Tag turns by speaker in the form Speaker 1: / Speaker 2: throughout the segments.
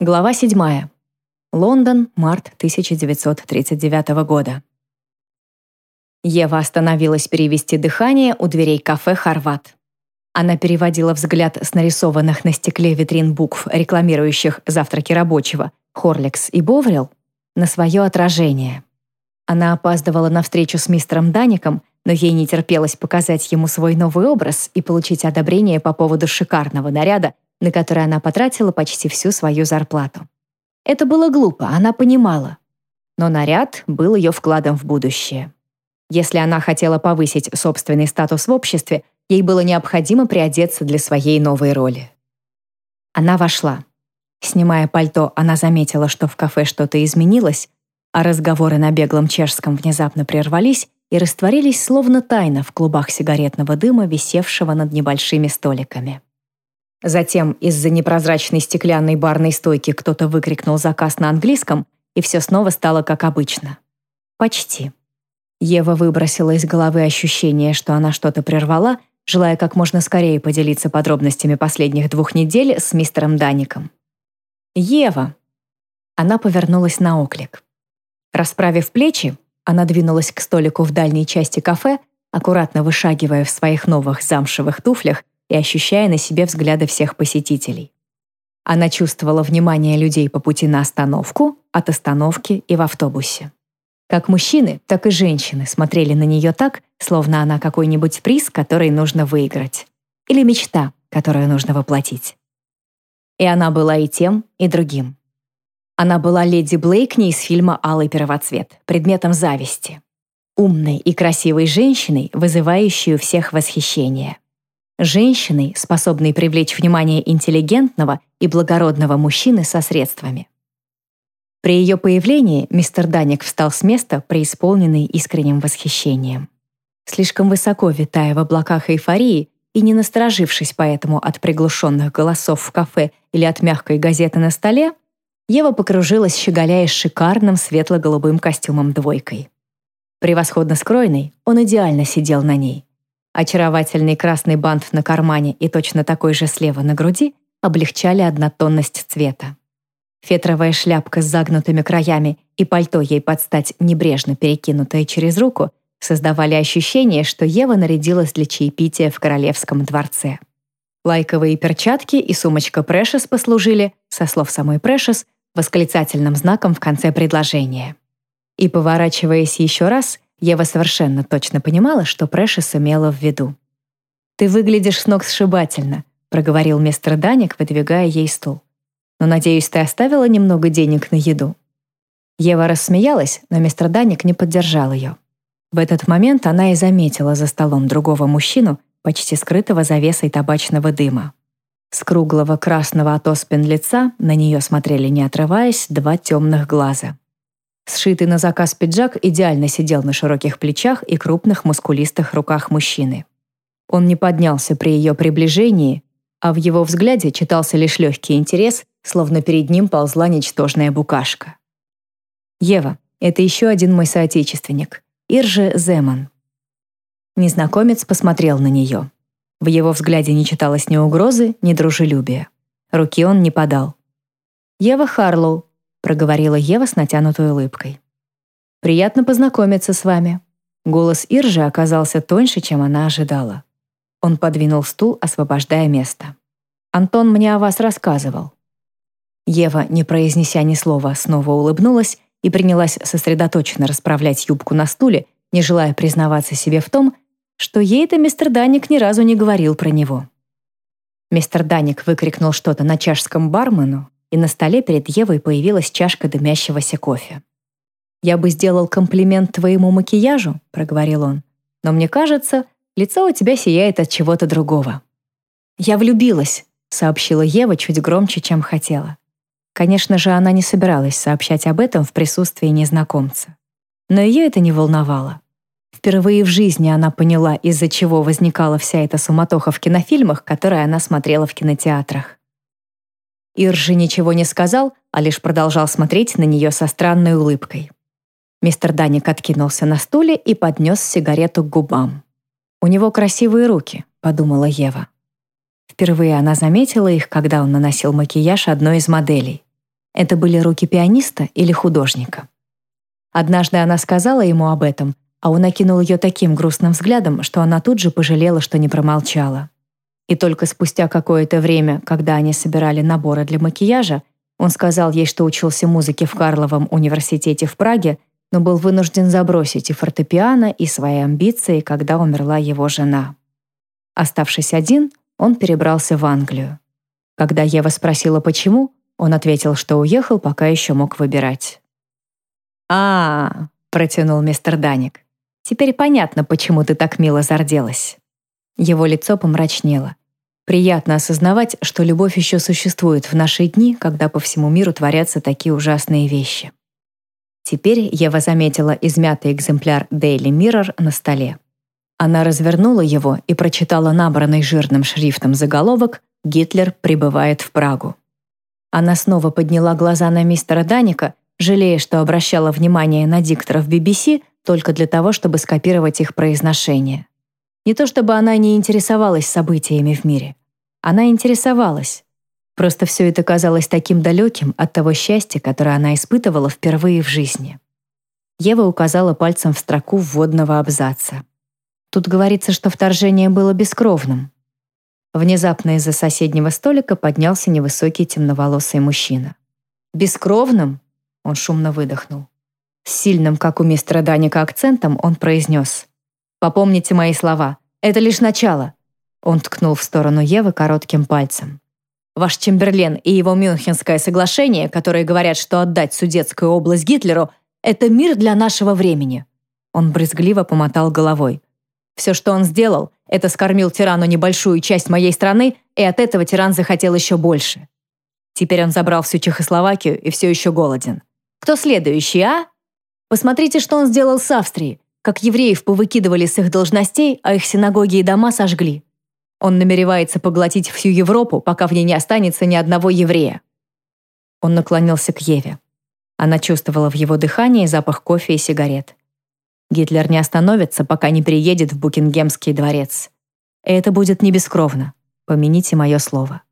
Speaker 1: Глава 7. Лондон, март 1939 года. Ева остановилась перевести дыхание у дверей кафе «Хорват». Она переводила взгляд с нарисованных на стекле витрин букв, рекламирующих завтраки рабочего, Хорликс и Боврил, на свое отражение. Она опаздывала на встречу с мистером Даником, но ей не терпелось показать ему свой новый образ и получить одобрение по поводу шикарного наряда, на который она потратила почти всю свою зарплату. Это было глупо, она понимала. Но наряд был ее вкладом в будущее. Если она хотела повысить собственный статус в обществе, ей было необходимо приодеться для своей новой роли. Она вошла. Снимая пальто, она заметила, что в кафе что-то изменилось, а разговоры на беглом чешском внезапно прервались и растворились словно тайна в клубах сигаретного дыма, висевшего над небольшими столиками. Затем из-за непрозрачной стеклянной барной стойки кто-то выкрикнул заказ на английском, и все снова стало как обычно. Почти. Ева выбросила из головы ощущение, что она что-то прервала, желая как можно скорее поделиться подробностями последних двух недель с мистером Даником. «Ева!» Она повернулась на оклик. Расправив плечи, она двинулась к столику в дальней части кафе, аккуратно вышагивая в своих новых замшевых туфлях и ощущая на себе взгляды всех посетителей. Она чувствовала внимание людей по пути на остановку, от остановки и в автобусе. Как мужчины, так и женщины смотрели на нее так, словно она какой-нибудь приз, который нужно выиграть. Или мечта, которую нужно воплотить. И она была и тем, и другим. Она была леди Блейкни из фильма «Алый первоцвет», предметом зависти. Умной и красивой женщиной, вызывающей у всех восхищение женщиной, способной привлечь внимание интеллигентного и благородного мужчины со средствами. При ее появлении мистер Даник встал с места, преисполненный искренним восхищением. Слишком высоко витая в облаках эйфории и не насторожившись поэтому от приглушенных голосов в кафе или от мягкой газеты на столе, Ева покружилась, щеголяя шикарным светло-голубым костюмом-двойкой. Превосходно скроенный, он идеально сидел на ней. Очаровательный красный бант на кармане и точно такой же слева на груди облегчали однотонность цвета. Фетровая шляпка с загнутыми краями и пальто ей под стать небрежно перекинутое через руку создавали ощущение, что Ева нарядилась для чаепития в королевском дворце. Лайковые перчатки и сумочка Прэшес послужили, со слов самой Прэшес, восклицательным знаком в конце предложения. И, поворачиваясь еще раз, Ева совершенно точно понимала, что Прэшес имела в виду. «Ты выглядишь с ног сшибательно», — проговорил мистер Даник, выдвигая ей стул. «Но, надеюсь, ты оставила немного денег на еду?» Ева рассмеялась, но мистер Даник не поддержал ее. В этот момент она и заметила за столом другого мужчину, почти скрытого завесой табачного дыма. С круглого красного от оспин лица на нее смотрели, не отрываясь, два темных глаза. Сшитый на заказ пиджак идеально сидел на широких плечах и крупных мускулистых руках мужчины. Он не поднялся при ее приближении, а в его взгляде читался лишь легкий интерес, словно перед ним ползла ничтожная букашка. «Ева, это еще один мой соотечественник, Иржи Земан». Незнакомец посмотрел на нее. В его взгляде не читалось ни угрозы, ни дружелюбия. Руки он не подал. «Ева Харлоу, проговорила Ева с натянутой улыбкой. «Приятно познакомиться с вами». Голос Иржи оказался тоньше, чем она ожидала. Он подвинул стул, освобождая место. «Антон мне о вас рассказывал». Ева, не произнеся ни слова, снова улыбнулась и принялась сосредоточенно расправлять юбку на стуле, не желая признаваться себе в том, что ей-то мистер Даник ни разу не говорил про него. Мистер Даник выкрикнул что-то на чашском бармену, и на столе перед Евой появилась чашка дымящегося кофе. «Я бы сделал комплимент твоему макияжу», — проговорил он, «но мне кажется, лицо у тебя сияет от чего-то другого». «Я влюбилась», — сообщила Ева чуть громче, чем хотела. Конечно же, она не собиралась сообщать об этом в присутствии незнакомца. Но ее это не волновало. Впервые в жизни она поняла, из-за чего возникала вся эта суматоха в кинофильмах, которые она смотрела в кинотеатрах. Иржи ничего не сказал, а лишь продолжал смотреть на нее со странной улыбкой. Мистер Даник откинулся на стуле и поднес сигарету к губам. «У него красивые руки», — подумала Ева. Впервые она заметила их, когда он наносил макияж одной из моделей. Это были руки пианиста или художника. Однажды она сказала ему об этом, а он окинул ее таким грустным взглядом, что она тут же пожалела, что не промолчала. И только спустя какое-то время, когда они собирали наборы для макияжа, он сказал ей, что учился музыке в Карловом университете в Праге, но был вынужден забросить и фортепиано, и свои амбиции, когда умерла его жена. Оставшись один, он перебрался в Англию. Когда Ева спросила, почему, он ответил, что уехал, пока еще мог выбирать. а, -а, -а протянул мистер Даник. «Теперь понятно, почему ты так мило зарделась». Его лицо помрачнело. Приятно осознавать, что любовь еще существует в наши дни, когда по всему миру творятся такие ужасные вещи. Теперь Ева заметила измятый экземпляр Daily Mirror на столе. Она развернула его и прочитала набранный жирным шрифтом заголовок «Гитлер прибывает в Прагу». Она снова подняла глаза на мистера Даника, жалея, что обращала внимание на дикторов BBC только для того, чтобы скопировать их произношение. Не то чтобы она не интересовалась событиями в мире. Она интересовалась. Просто все это казалось таким далеким от того счастья, которое она испытывала впервые в жизни. Ева указала пальцем в строку вводного абзаца. Тут говорится, что вторжение было бескровным. Внезапно из-за соседнего столика поднялся невысокий темноволосый мужчина. «Бескровным?» — он шумно выдохнул. С сильным, как у мистера Даника, акцентом он произнес. «Попомните мои слова. Это лишь начало. Он ткнул в сторону Евы коротким пальцем. Ваш Чемберлен и его Мюнхенское соглашение, которые говорят, что отдать Судетскую область Гитлеру — это мир для нашего времени. Он брезгливо помотал головой. Все, что он сделал, это скормил тирану небольшую часть моей страны, и от этого тиран захотел еще больше. Теперь он забрал всю Чехословакию и все еще голоден. Кто следующий, а? Посмотрите, что он сделал с Австрией, как евреев повыкидывали с их должностей, а их синагоги и дома сожгли. Он намеревается поглотить всю Европу, пока в ней не останется ни одного еврея. Он наклонился к Еве. Она чувствовала в его дыхании запах кофе и сигарет. Гитлер не остановится, пока не приедет в Букингемский дворец. И это будет не бескровно. Помяните мое слово.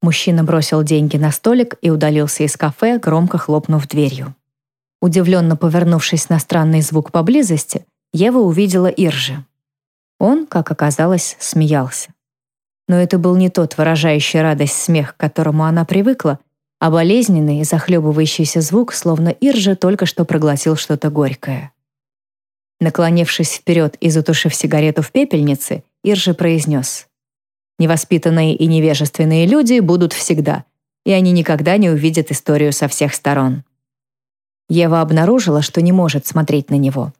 Speaker 1: Мужчина бросил деньги на столик и удалился из кафе, громко хлопнув дверью. Удивленно повернувшись на странный звук поблизости, Ева увидела Иржи. Он, как оказалось, смеялся. Но это был не тот выражающий радость смех, к которому она привыкла, а болезненный, захлебывающийся звук, словно Иржа только что проглотил что-то горькое. Наклонившись вперед и затушив сигарету в пепельнице, Иржа произнес. «Невоспитанные и невежественные люди будут всегда, и они никогда не увидят историю со всех сторон». Ева обнаружила, что не может смотреть на него.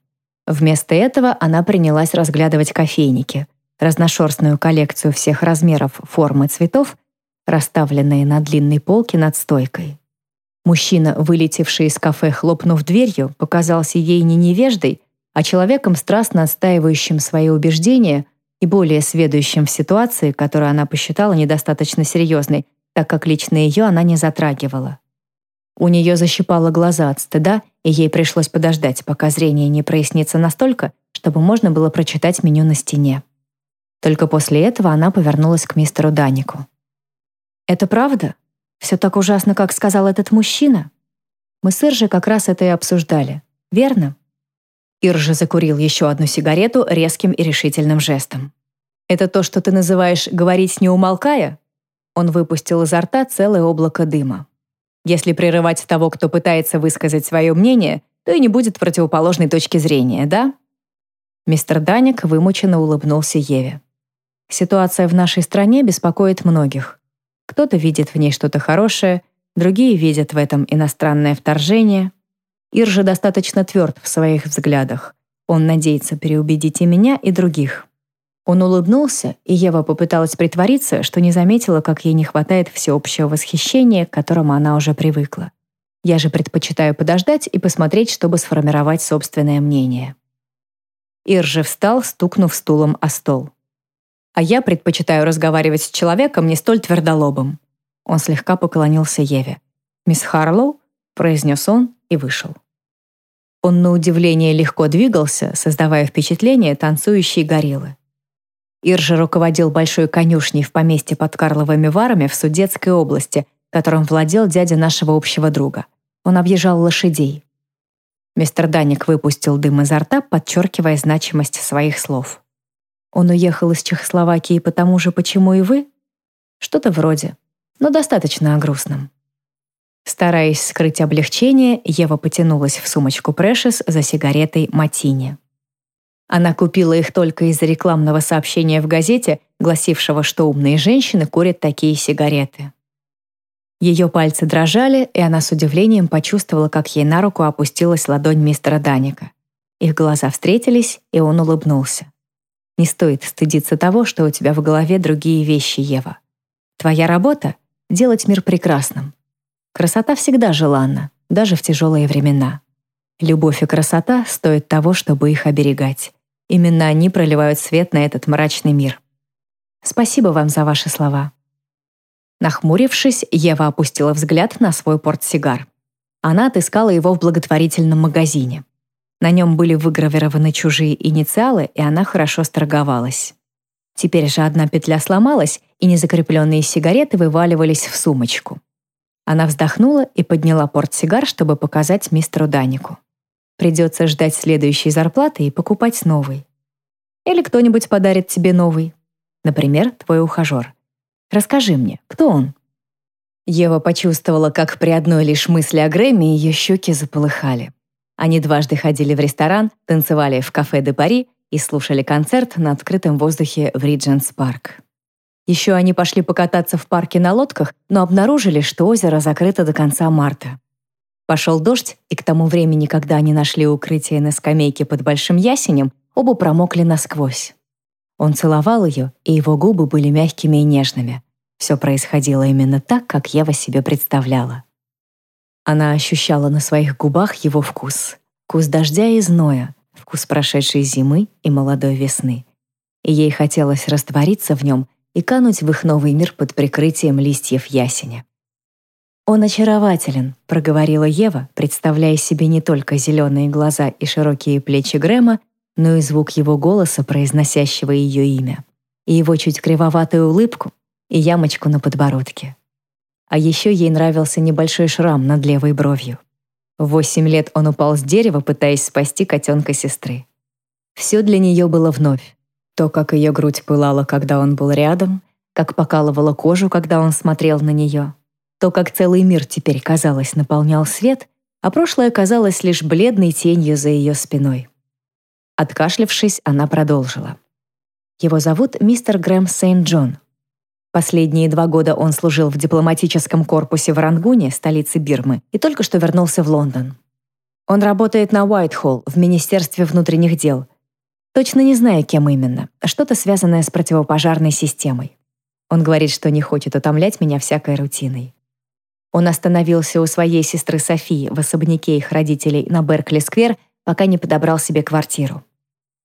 Speaker 1: Вместо этого она принялась разглядывать кофейники, разношерстную коллекцию всех размеров, форм и цветов, расставленные на длинной полке над стойкой. Мужчина, вылетевший из кафе, хлопнув дверью, показался ей не невеждой, а человеком, страстно отстаивающим свои убеждения и более сведущим в ситуации, которую она посчитала недостаточно серьезной, так как лично ее она не затрагивала. У нее защипало глаза от стыда, и ей пришлось подождать, пока зрение не прояснится настолько, чтобы можно было прочитать меню на стене. Только после этого она повернулась к мистеру Данику. «Это правда? Все так ужасно, как сказал этот мужчина? Мы с Иржей как раз это и обсуждали, верно?» Иржа закурил еще одну сигарету резким и решительным жестом. «Это то, что ты называешь «говорить не умолкая»?» Он выпустил изо рта целое облако дыма. Если прерывать того, кто пытается высказать свое мнение, то и не будет противоположной точки зрения, да? Мистер Даник вымученно улыбнулся Еве. Ситуация в нашей стране беспокоит многих. Кто-то видит в ней что-то хорошее, другие видят в этом иностранное вторжение. Ир же достаточно тверд в своих взглядах. Он надеется переубедить и меня, и других. Он улыбнулся, и Ева попыталась притвориться, что не заметила, как ей не хватает всеобщего восхищения, к которому она уже привыкла. Я же предпочитаю подождать и посмотреть, чтобы сформировать собственное мнение. Ир же встал, стукнув стулом о стол. А я предпочитаю разговаривать с человеком не столь твердолобым. Он слегка поклонился Еве. «Мисс Харлоу?» — произнес он и вышел. Он на удивление легко двигался, создавая впечатление танцующей гориллы. Иржа руководил большой конюшней в поместье под Карловыми Варами в Судетской области, которым владел дядя нашего общего друга. Он объезжал лошадей. Мистер Даник выпустил дым изо рта, подчеркивая значимость своих слов. Он уехал из Чехословакии потому же, почему и вы? Что-то вроде, но достаточно о грустном. Стараясь скрыть облегчение, Ева потянулась в сумочку Прэшес за сигаретой Матини. Она купила их только из-за рекламного сообщения в газете, гласившего, что умные женщины курят такие сигареты. Ее пальцы дрожали, и она с удивлением почувствовала, как ей на руку опустилась ладонь мистера Даника. Их глаза встретились, и он улыбнулся. «Не стоит стыдиться того, что у тебя в голове другие вещи, Ева. Твоя работа — делать мир прекрасным. Красота всегда желанна, даже в тяжелые времена. Любовь и красота стоят того, чтобы их оберегать. Именно они проливают свет на этот мрачный мир. Спасибо вам за ваши слова. Нахмурившись, Ева опустила взгляд на свой портсигар. Она отыскала его в благотворительном магазине. На нем были выгравированы чужие инициалы, и она хорошо сторговалась. Теперь же одна петля сломалась, и незакрепленные сигареты вываливались в сумочку. Она вздохнула и подняла портсигар, чтобы показать мистеру Данику. Придется ждать следующей зарплаты и покупать новый. Или кто-нибудь подарит тебе новый. Например, твой ухажер. Расскажи мне, кто он?» Ева почувствовала, как при одной лишь мысли о Грэмми ее щеки заполыхали. Они дважды ходили в ресторан, танцевали в кафе де Пари и слушали концерт на открытом воздухе в Ридженс Парк. Еще они пошли покататься в парке на лодках, но обнаружили, что озеро закрыто до конца марта. Пошел дождь, и к тому времени, когда они нашли укрытие на скамейке под большим ясенем, оба промокли насквозь. Он целовал ее, и его губы были мягкими и нежными. Все происходило именно так, как Ева себе представляла. Она ощущала на своих губах его вкус. Вкус дождя и зноя, вкус прошедшей зимы и молодой весны. И ей хотелось раствориться в нем и кануть в их новый мир под прикрытием листьев ясеня. «Он очарователен», — проговорила Ева, представляя себе не только зеленые глаза и широкие плечи Грэма, но и звук его голоса, произносящего ее имя, и его чуть кривоватую улыбку, и ямочку на подбородке. А еще ей нравился небольшой шрам над левой бровью. В восемь лет он упал с дерева, пытаясь спасти котенка сестры. Все для нее было вновь. То, как ее грудь пылала, когда он был рядом, как покалывала кожу, когда он смотрел на нее, то, как целый мир теперь, казалось, наполнял свет, а прошлое казалось лишь бледной тенью за ее спиной. Откашлявшись, она продолжила. Его зовут мистер Грэм Сейнт-Джон. Последние два года он служил в дипломатическом корпусе в Рангуне, столице Бирмы, и только что вернулся в Лондон. Он работает на Уайтхолл в Министерстве внутренних дел. Точно не знаю, кем именно. Что-то связанное с противопожарной системой. Он говорит, что не хочет утомлять меня всякой рутиной. Он остановился у своей сестры Софии в особняке их родителей на Беркли-сквер, пока не подобрал себе квартиру.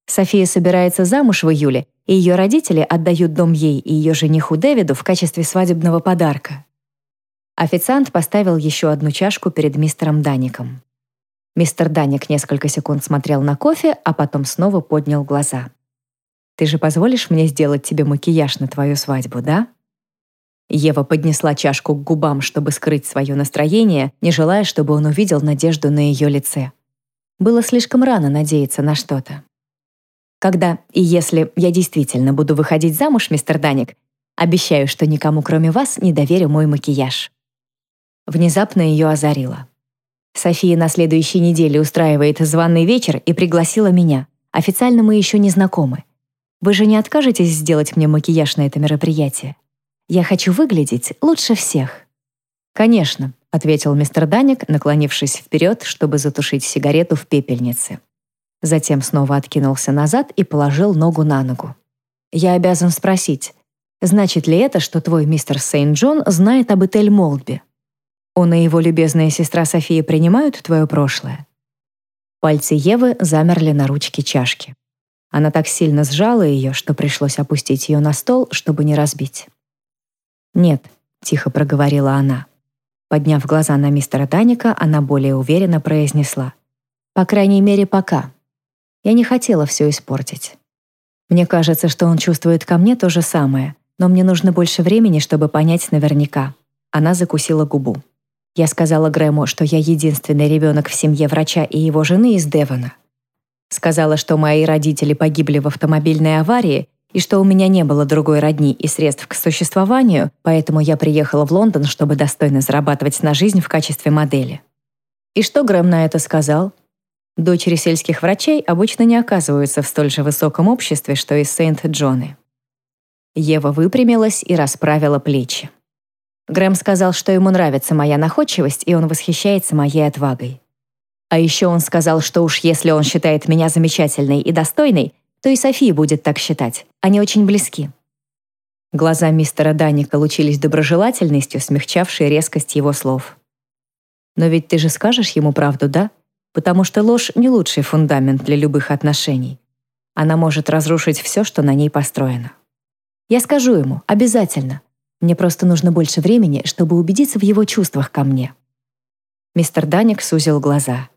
Speaker 1: София собирается замуж в июле, и ее родители отдают дом ей и ее жениху Дэвиду в качестве свадебного подарка. Официант поставил еще одну чашку перед мистером Даником. Мистер Даник несколько секунд смотрел на кофе, а потом снова поднял глаза. «Ты же позволишь мне сделать тебе макияж на твою свадьбу, да?» Ева поднесла чашку к губам, чтобы скрыть свое настроение, не желая, чтобы он увидел надежду на ее лице. Было слишком рано надеяться на что-то. Когда и если я действительно буду выходить замуж, мистер Даник, обещаю, что никому, кроме вас, не доверю мой макияж». Внезапно ее озарило. София на следующей неделе устраивает званый вечер и пригласила меня. Официально мы еще не знакомы. Вы же не откажетесь сделать мне макияж на это мероприятие? Я хочу выглядеть лучше всех. Конечно, ответил мистер Даник, наклонившись вперед, чтобы затушить сигарету в пепельнице. Затем снова откинулся назад и положил ногу на ногу. «Я обязан спросить, значит ли это, что твой мистер Сейнт-Джон знает об Этель Молдби? Он и его любезная сестра София принимают твое прошлое?» Пальцы Евы замерли на ручке чашки. Она так сильно сжала ее, что пришлось опустить ее на стол, чтобы не разбить. «Нет», — тихо проговорила она. Подняв глаза на мистера Даника, она более уверенно произнесла. «По крайней мере, пока. Я не хотела все испортить. Мне кажется, что он чувствует ко мне то же самое, но мне нужно больше времени, чтобы понять наверняка. Она закусила губу. Я сказала Грэму, что я единственный ребенок в семье врача и его жены из Девона. Сказала, что мои родители погибли в автомобильной аварии и что у меня не было другой родни и средств к существованию, поэтому я приехала в Лондон, чтобы достойно зарабатывать на жизнь в качестве модели. И что Грэм на это сказал? Дочери сельских врачей обычно не оказываются в столь же высоком обществе, что и Сент-Джоны. Ева выпрямилась и расправила плечи. Грэм сказал, что ему нравится моя находчивость, и он восхищается моей отвагой. А еще он сказал, что уж если он считает меня замечательной и достойной, то и София будет так считать. Они очень близки». Глаза мистера Даника лучились доброжелательностью, смягчавшей резкость его слов. «Но ведь ты же скажешь ему правду, да? Потому что ложь — не лучший фундамент для любых отношений. Она может разрушить все, что на ней построено. Я скажу ему, обязательно. Мне просто нужно больше времени, чтобы убедиться в его чувствах ко мне». Мистер Даник сузил глаза.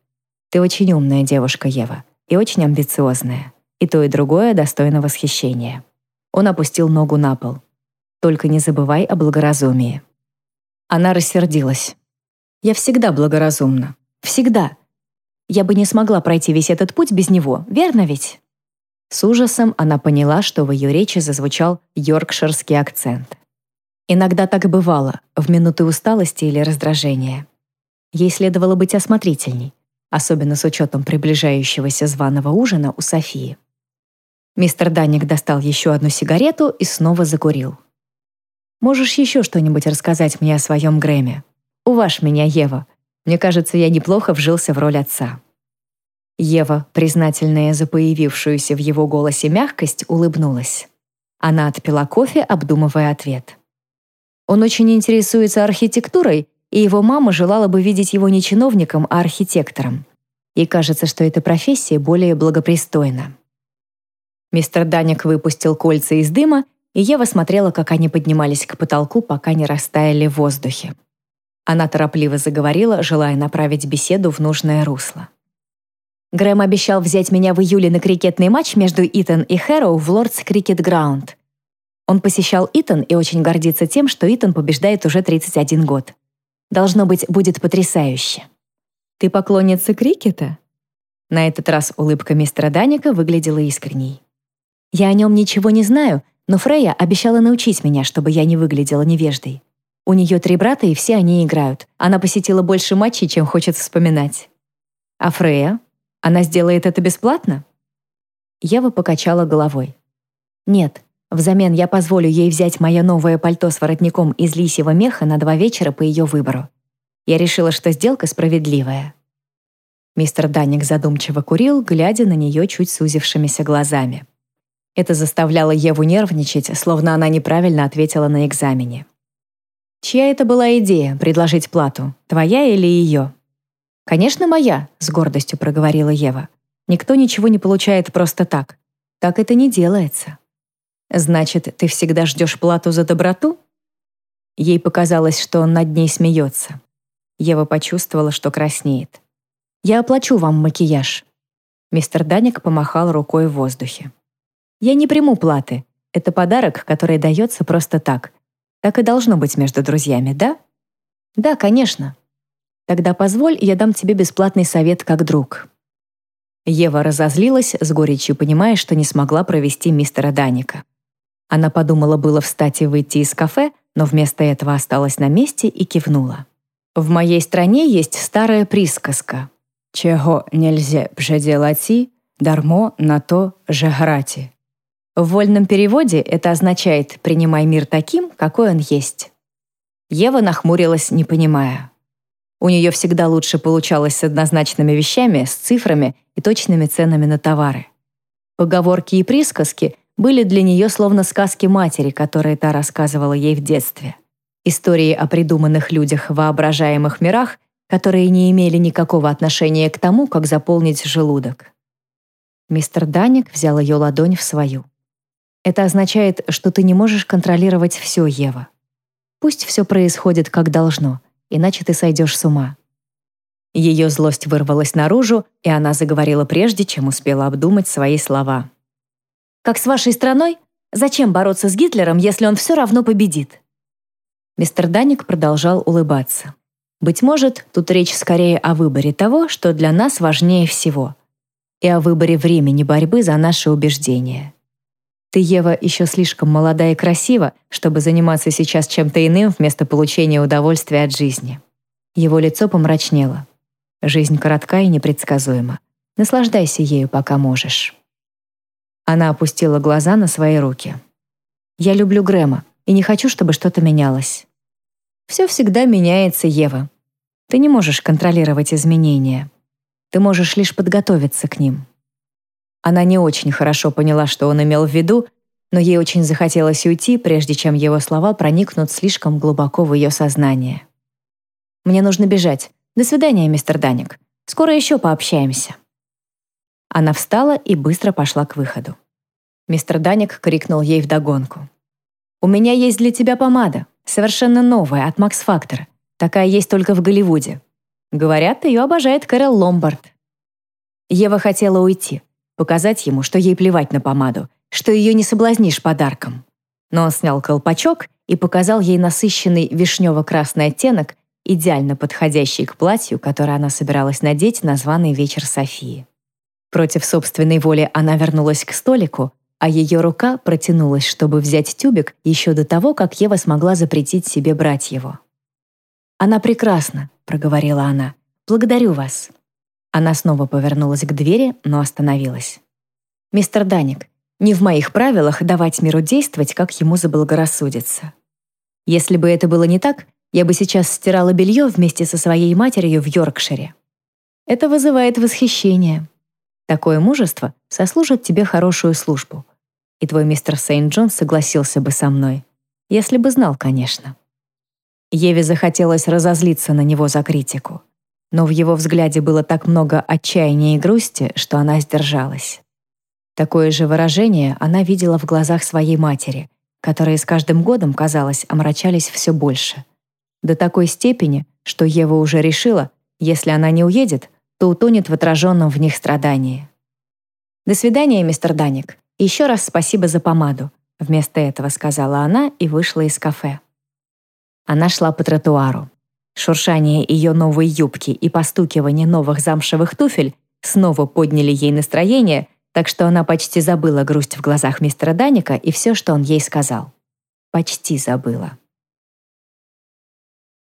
Speaker 1: «Ты очень умная девушка, Ева, и очень амбициозная. И то, и другое достойно восхищения. Он опустил ногу на пол. Только не забывай о благоразумии. Она рассердилась. Я всегда благоразумна. Всегда. Я бы не смогла пройти весь этот путь без него, верно ведь? С ужасом она поняла, что в ее речи зазвучал йоркширский акцент. Иногда так бывало, в минуты усталости или раздражения. Ей следовало быть осмотрительней, особенно с учетом приближающегося званого ужина у Софии. Мистер Данник достал еще одну сигарету и снова закурил. «Можешь еще что-нибудь рассказать мне о своем Грэме? Уваж меня, Ева. Мне кажется, я неплохо вжился в роль отца». Ева, признательная за появившуюся в его голосе мягкость, улыбнулась. Она отпила кофе, обдумывая ответ. Он очень интересуется архитектурой, и его мама желала бы видеть его не чиновником, а архитектором. И кажется, что эта профессия более благопристойна. Мистер Даник выпустил кольца из дыма, и Ева смотрела, как они поднимались к потолку, пока не растаяли в воздухе. Она торопливо заговорила, желая направить беседу в нужное русло. Грэм обещал взять меня в июле на крикетный матч между Итон и Хэроу в Лордс Крикет Граунд. Он посещал Итон и очень гордится тем, что Итон побеждает уже 31 год. Должно быть, будет потрясающе. «Ты поклонница крикета?» На этот раз улыбка мистера Даника выглядела искренней. Я о нем ничего не знаю, но Фрея обещала научить меня, чтобы я не выглядела невеждой. У нее три брата, и все они играют. Она посетила больше матчей, чем хочет вспоминать. А Фрея? Она сделает это бесплатно? Ева покачала головой. Нет, взамен я позволю ей взять мое новое пальто с воротником из лисьего меха на два вечера по ее выбору. Я решила, что сделка справедливая. Мистер Данник задумчиво курил, глядя на нее чуть сузившимися глазами. Это заставляло Еву нервничать, словно она неправильно ответила на экзамене. «Чья это была идея — предложить плату? Твоя или ее?» «Конечно, моя», — с гордостью проговорила Ева. «Никто ничего не получает просто так. Так это не делается». «Значит, ты всегда ждешь плату за доброту?» Ей показалось, что он над ней смеется. Ева почувствовала, что краснеет. «Я оплачу вам макияж». Мистер Даник помахал рукой в воздухе. Я не приму платы. Это подарок, который дается просто так. Так и должно быть между друзьями, да? Да, конечно. Тогда позволь, я дам тебе бесплатный совет как друг. Ева разозлилась, с горечью понимая, что не смогла провести мистера Даника. Она подумала было встать и выйти из кафе, но вместо этого осталась на месте и кивнула. В моей стране есть старая присказка «Чего нельзя делать, дармо на то же грати». В вольном переводе это означает «принимай мир таким, какой он есть». Ева нахмурилась, не понимая. У нее всегда лучше получалось с однозначными вещами, с цифрами и точными ценами на товары. Поговорки и присказки были для нее словно сказки матери, которые та рассказывала ей в детстве. Истории о придуманных людях в воображаемых мирах, которые не имели никакого отношения к тому, как заполнить желудок. Мистер Даник взял ее ладонь в свою. Это означает, что ты не можешь контролировать все, Ева. Пусть все происходит как должно, иначе ты сойдешь с ума. Ее злость вырвалась наружу, и она заговорила прежде, чем успела обдумать свои слова. «Как с вашей страной? Зачем бороться с Гитлером, если он все равно победит?» Мистер Даник продолжал улыбаться. Быть может, тут речь скорее о выборе того, что для нас важнее всего, и о выборе времени борьбы за наши убеждения. Ты, Ева, еще слишком молода и красива, чтобы заниматься сейчас чем-то иным вместо получения удовольствия от жизни. Его лицо помрачнело. Жизнь коротка и непредсказуема. Наслаждайся ею, пока можешь. Она опустила глаза на свои руки. Я люблю Грэма и не хочу, чтобы что-то менялось. Все всегда меняется, Ева. Ты не можешь контролировать изменения. Ты можешь лишь подготовиться к ним. Она не очень хорошо поняла, что он имел в виду, но ей очень захотелось уйти, прежде чем его слова проникнут слишком глубоко в ее сознание. «Мне нужно бежать. До свидания, мистер Даник. Скоро еще пообщаемся». Она встала и быстро пошла к выходу. Мистер Даник крикнул ей вдогонку. «У меня есть для тебя помада. Совершенно новая, от Макс Factor. Такая есть только в Голливуде. Говорят, ее обожает Кэрол Ломбард. Ева хотела уйти, показать ему, что ей плевать на помаду, что ее не соблазнишь подарком. Но он снял колпачок и показал ей насыщенный вишнево-красный оттенок, идеально подходящий к платью, которое она собиралась надеть на званый вечер Софии. Против собственной воли она вернулась к столику, а ее рука протянулась, чтобы взять тюбик еще до того, как Ева смогла запретить себе брать его. «Она прекрасна», — проговорила она. «Благодарю вас». Она снова повернулась к двери, но остановилась. «Мистер Даник, не в моих правилах давать миру действовать, как ему заблагорассудится. Если бы это было не так, я бы сейчас стирала белье вместе со своей матерью в Йоркшире. Это вызывает восхищение. Такое мужество сослужит тебе хорошую службу. И твой мистер Сейнт-Джон согласился бы со мной. Если бы знал, конечно. Еве захотелось разозлиться на него за критику. Но в его взгляде было так много отчаяния и грусти, что она сдержалась. Такое же выражение она видела в глазах своей матери, которые с каждым годом, казалось, омрачались все больше. До такой степени, что Ева уже решила, если она не уедет, то утонет в отраженном в них страдании. «До свидания, мистер Даник. Еще раз спасибо за помаду», вместо этого сказала она и вышла из кафе. Она шла по тротуару. Шуршание ее новой юбки и постукивание новых замшевых туфель снова подняли ей настроение, так что она почти забыла грусть в глазах мистера Даника и все, что он ей сказал. Почти забыла.